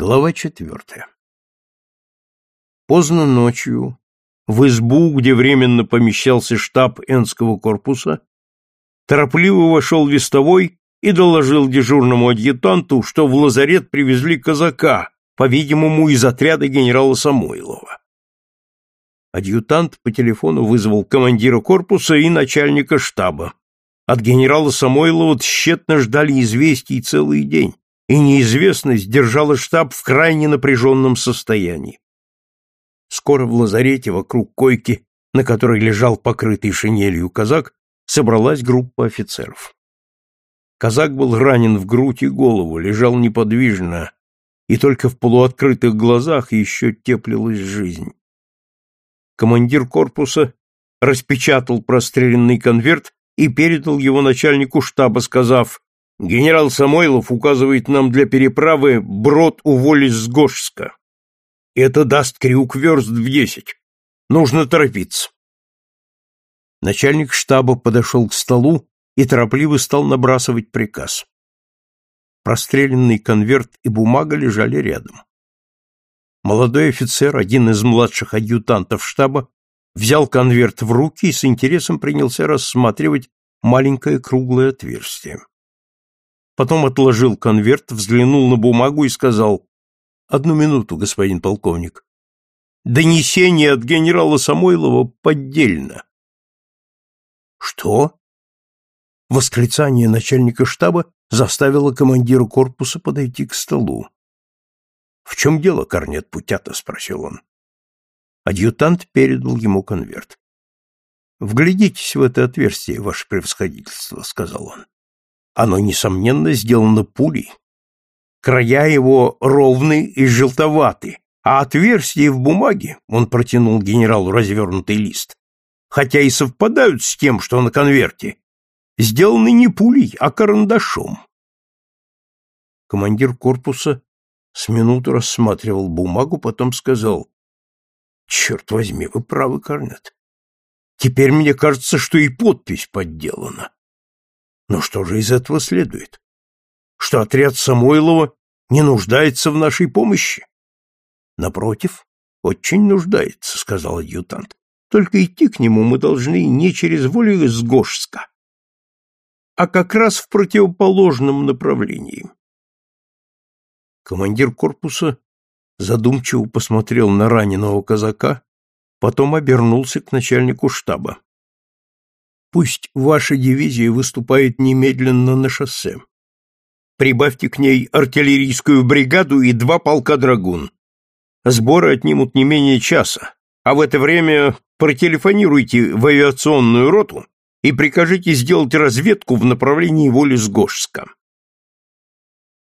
Глава четвертая. Поздно ночью в избу, где временно помещался штаб Энского корпуса, торопливо вошел вестовой и доложил дежурному адъютанту, что в лазарет привезли казака, по-видимому, из отряда генерала Самойлова. Адъютант по телефону вызвал командира корпуса и начальника штаба. От генерала Самойлова тщетно ждали известий целый день и неизвестность держала штаб в крайне напряженном состоянии. Скоро в лазарете вокруг койки, на которой лежал покрытый шинелью казак, собралась группа офицеров. Казак был ранен в грудь и голову, лежал неподвижно, и только в полуоткрытых глазах еще теплилась жизнь. Командир корпуса распечатал простреленный конверт и передал его начальнику штаба, сказав Генерал Самойлов указывает нам для переправы брод у воли с Гошска. Это даст крюк верст в десять. Нужно торопиться. Начальник штаба подошел к столу и торопливо стал набрасывать приказ. Простреленный конверт и бумага лежали рядом. Молодой офицер, один из младших адъютантов штаба, взял конверт в руки и с интересом принялся рассматривать маленькое круглое отверстие потом отложил конверт, взглянул на бумагу и сказал, «Одну минуту, господин полковник. Донесение от генерала Самойлова поддельно». «Что?» Восклицание начальника штаба заставило командира корпуса подойти к столу. «В чем дело, корнет Путята?» — спросил он. Адъютант передал ему конверт. «Вглядитесь в это отверстие, ваше превосходительство», — сказал он. Оно, несомненно, сделано пулей. Края его ровны и желтоваты, а отверстия в бумаге, он протянул генералу развернутый лист, хотя и совпадают с тем, что на конверте, сделаны не пулей, а карандашом. Командир корпуса с минуту рассматривал бумагу, потом сказал, «Черт возьми, вы правы, Корнет. Теперь мне кажется, что и подпись подделана. Но что же из этого следует? Что отряд Самойлова не нуждается в нашей помощи? Напротив, очень нуждается, сказал адъютант. Только идти к нему мы должны не через волю из Гошска, а как раз в противоположном направлении. Командир корпуса задумчиво посмотрел на раненого казака, потом обернулся к начальнику штаба. Пусть ваша дивизия выступает немедленно на шоссе. Прибавьте к ней артиллерийскую бригаду и два полка драгун. Сборы отнимут не менее часа, а в это время протелефонируйте в авиационную роту и прикажите сделать разведку в направлении Волис-Гошска.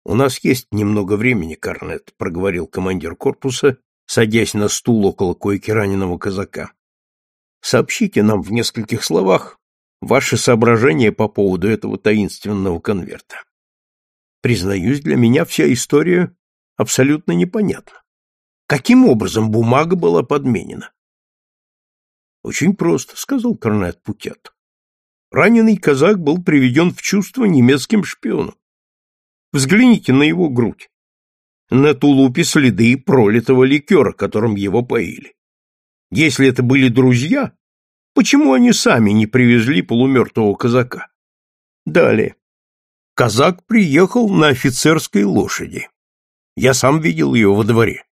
«У нас есть немного времени, Корнет», — проговорил командир корпуса, садясь на стул около койки раненого казака. «Сообщите нам в нескольких словах, ваши соображения по поводу этого таинственного конверта. Признаюсь, для меня вся история абсолютно непонятна. Каким образом бумага была подменена? Очень просто, сказал корнет Путят. Раненый казак был приведен в чувство немецким шпионом. Взгляните на его грудь. На тулупе следы пролитого ликера, которым его поили. Если это были друзья, Почему они сами не привезли полумертвого казака? Далее. Казак приехал на офицерской лошади. Я сам видел ее во дворе.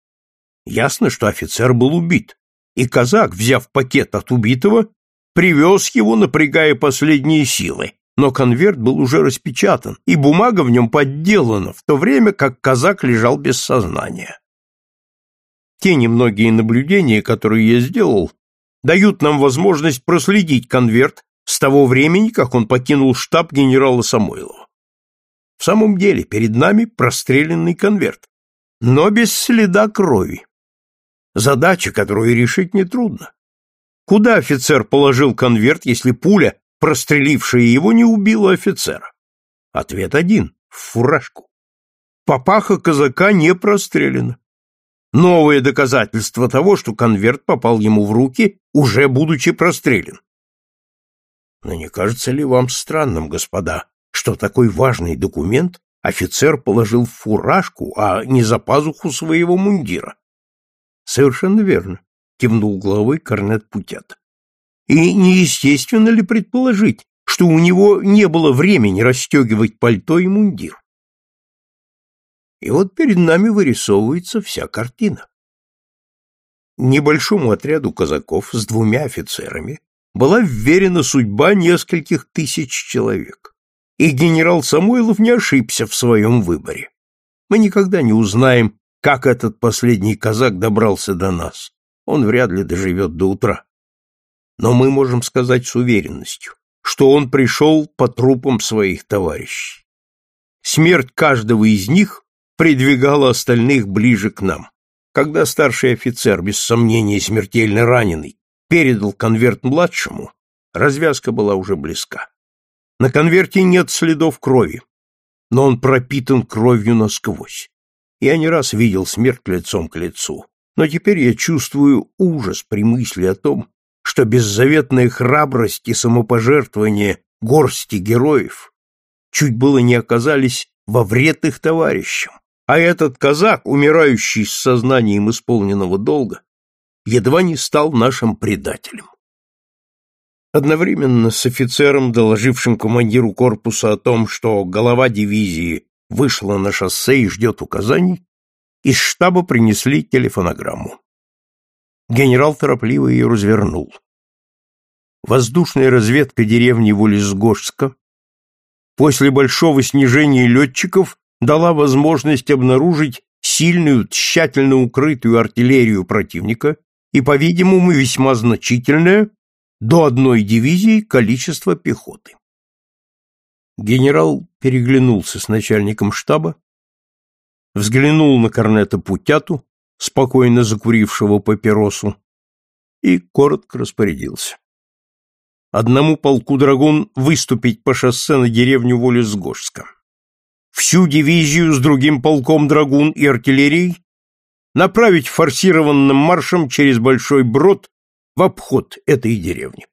Ясно, что офицер был убит, и казак, взяв пакет от убитого, привез его, напрягая последние силы, но конверт был уже распечатан, и бумага в нем подделана, в то время как казак лежал без сознания. Те немногие наблюдения, которые я сделал, дают нам возможность проследить конверт с того времени, как он покинул штаб генерала Самойлова. В самом деле, перед нами простреленный конверт, но без следа крови. Задача, которую решить нетрудно. Куда офицер положил конверт, если пуля, прострелившая его, не убила офицера? Ответ один — в фуражку. Папаха казака не прострелена. Новое доказательство того, что конверт попал ему в руки, уже будучи прострелен. Но не кажется ли вам странным, господа, что такой важный документ офицер положил в фуражку, а не за пазуху своего мундира. Совершенно верно, кивнул головой корнет Путят. И неестественно ли предположить, что у него не было времени расстегивать пальто и мундир? И вот перед нами вырисовывается вся картина. Небольшому отряду казаков с двумя офицерами была вверена судьба нескольких тысяч человек. И генерал Самойлов не ошибся в своем выборе. Мы никогда не узнаем, как этот последний казак добрался до нас. Он вряд ли доживет до утра. Но мы можем сказать с уверенностью, что он пришел по трупам своих товарищей. Смерть каждого из них придвигала остальных ближе к нам. Когда старший офицер, без сомнения смертельно раненый, передал конверт младшему, развязка была уже близка. На конверте нет следов крови, но он пропитан кровью насквозь. Я не раз видел смерть лицом к лицу, но теперь я чувствую ужас при мысли о том, что беззаветная храбрость и самопожертвование горсти героев чуть было не оказались во вред их товарищам, а этот казак, умирающий с сознанием исполненного долга, едва не стал нашим предателем. Одновременно с офицером, доложившим командиру корпуса о том, что голова дивизии вышла на шоссе и ждет указаний, из штаба принесли телефонограмму. Генерал торопливо ее развернул. Воздушная разведка деревни Волесгожска после большого снижения летчиков дала возможность обнаружить сильную, тщательно укрытую артиллерию противника и, по-видимому, весьма значительное, до одной дивизии количество пехоты. Генерал переглянулся с начальником штаба, взглянул на корнета Путяту, спокойно закурившего папиросу, и коротко распорядился. Одному полку драгун выступить по шоссе на деревню Волесгожска всю дивизию с другим полком драгун и артиллерией направить форсированным маршем через Большой Брод в обход этой деревни.